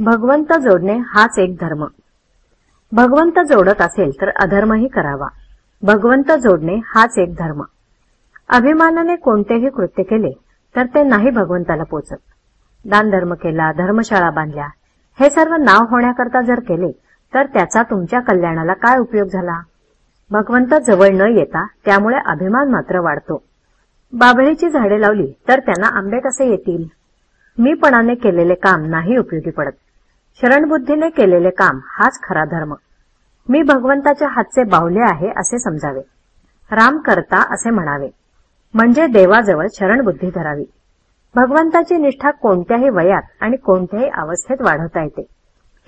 भगवंत जोडणे हाच एक धर्म. भगवंत जोडत असेल तर अधर्मही करावा. भगवंत जोडणे हाच एक धर्म. अभिमानाने कोणतेही कृत्य केले तर ते नाही भगवंताला पोचत. दानधर्म केला धर्मशाळा बांधल्या हे सर्व नाव होण्याकरता जर केले तर त्याचा तुमच्या कल्याणाला काय उपयोग झाला? भगवंत जवळ न येता त्यामुळे अभिमान मात्र वाढतो. बाभळीची झाडे लावली तर त्यांना आंबे कसे येतील. मीपणाने केलेले काम नाही उपयोगी पडत. शरणबुद्धीने केलेले काम हाच खरा धर्म. मी भगवंताच्या हातचे बाहुले आहे असे समजावे. राम करता असे म्हणावे. म्हणजे देवाजवळ शरणबुद्धी धरावी. भगवंताची निष्ठा कोणत्याही वयात आणि कोणत्याही अवस्थेत वाढवता येते.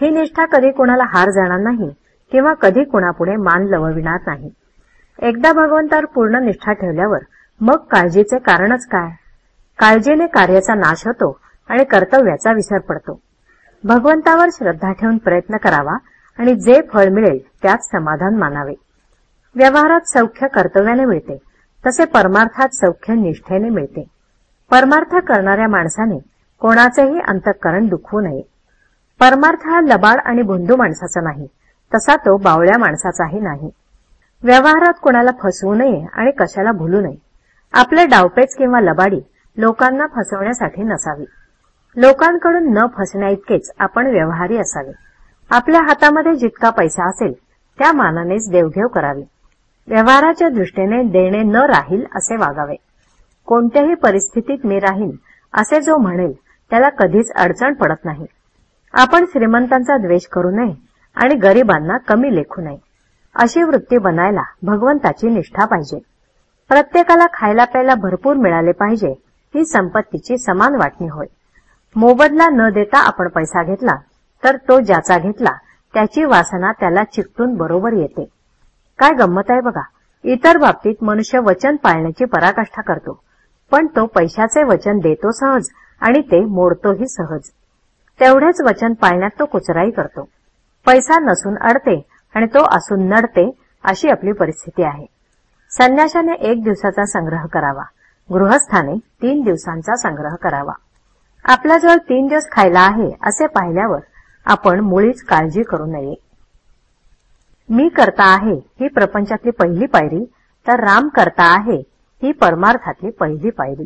ही निष्ठा कधी कुणाला हार जाणार नाही किंवा कधी कुणापुढे मान लवविणार नाही. एकदा भगवंतावर पूर्ण निष्ठा ठेवल्यावर मग काळजीचे कारणच काय? काळजीने कार्याचा नाश होतो आणि कर्तव्याचा विसर पडतो. भगवंतावर श्रद्धा ठेवून प्रयत्न करावा आणि जे फळ मिळेल त्यात समाधान मानावे. व्यवहारात सौख्य कर्तव्याने मिळते तसे परमार्थात सौख्य निष्ठेने मिळते. परमार्थ करणाऱ्या माणसाने कोणाचेही अंतःकरण दुखवू नये. परमार्थ हा लबाड आणि भुंदू माणसाचा नाही तसा तो बावळ्या माणसाचाही नाही. व्यवहारात कोणाला फसवू नये आणि कशाला भुलू नये. आपले डावपेच किंवा लबाडी लोकांना फसवण्यासाठी नसावी. लोकांकडून न फसण्या इतकेच आपण व्यवहारी असावे. आपल्या हातामध्ये जितका पैसा असेल त्या मानानेच देवघेव करावी. व्यवहाराच्या दृष्टीने देणे न राहील असे वागावे. कोणत्याही परिस्थितीत मी राहीन असे जो म्हणेल त्याला कधीच अडचण पडत नाही. आपण श्रीमंतांचा द्वेष करू नये आणि गरिबांना कमी लेखू नये. अशी वृत्ती बनायला भगवंताची निष्ठा पाहिजे. प्रत्येकाला खायला प्यायला भरपूर मिळाले पाहिजे ही संपत्तीची समान वाटणी होय. मोबदला न देता आपण पैसा घेतला तर तो ज्याचा घेतला त्याची वासना त्याला चिकटून बरोबर येते. काय गंमत आहे बघा. इतर बाबतीत मनुष्य वचन पाळण्याची पराकाष्ठा करतो पण तो पैशाचे वचन देतो सहज आणि ते मोडतोही सहज. तेवढेच वचन पाळण्यात तो कुचराई करतो. पैसा नसून अडते आणि तो असून नडते अशी आपली परिस्थिती आहे. संन्याशाने एक दिवसाचा संग्रह करावा. गृहस्थाने तीन दिवसांचा संग्रह करावा. आपल्याजवळ तीन दिवस खायला आहे असे पाहिल्यावर आपण मुळीच काळजी करू नये. मी करता आहे ही प्रपंचातली पहिली पायरी तर राम करता आहे ही परमार्थातली पहिली पायरी.